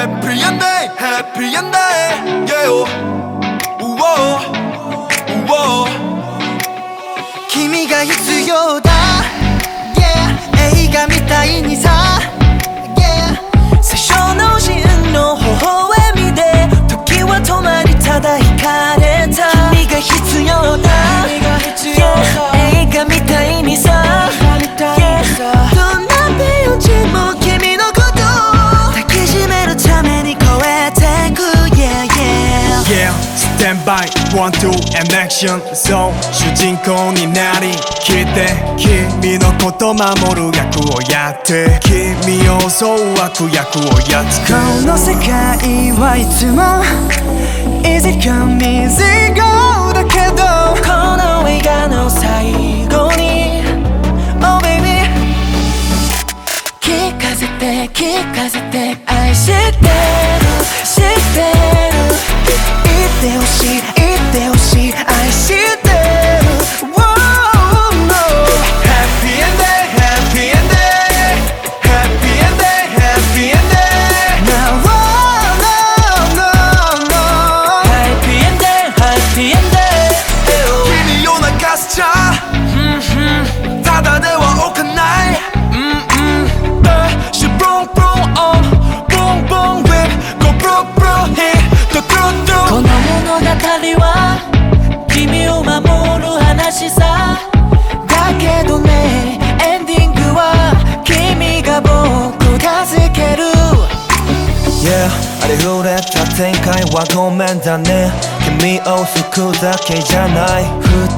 Happy Day Happy Day Yeah One two and action. そう主人公になりきって君のこと守る役をやって君を襲う悪役をやっつくこの世界はいつも Easy come easy ちゃ。ただでは置くない。私ブンブンをブンブンでゴブッブッへとくんど」この物語は君を守る話さ。だけどねありふれた展開はごめんだね。君を救うだけじゃない。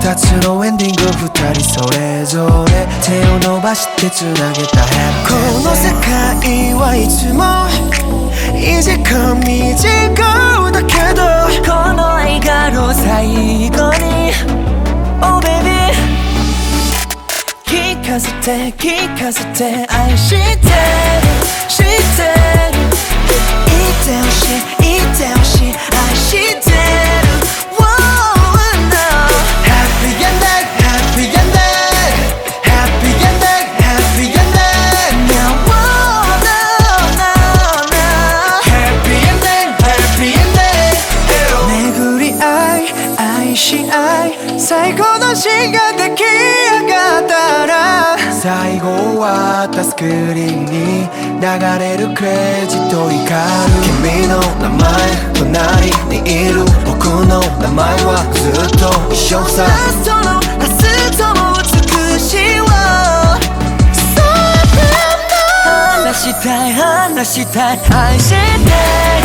二つのエンディング二人それぞれ手を伸ばしてつなげた Happy この世界はいつも Easy come easy go だけど。この映画の最後に。Oh baby 聞かせて聞かせて。愛してる。知ってる。し合い最高のシーンが出来上がったら最後終わったスクリーンに流れるクレジット光る。君の名前隣にいる。僕の名前はずっと一緒さ。ラストのラストも美しい話したい話したい愛して。る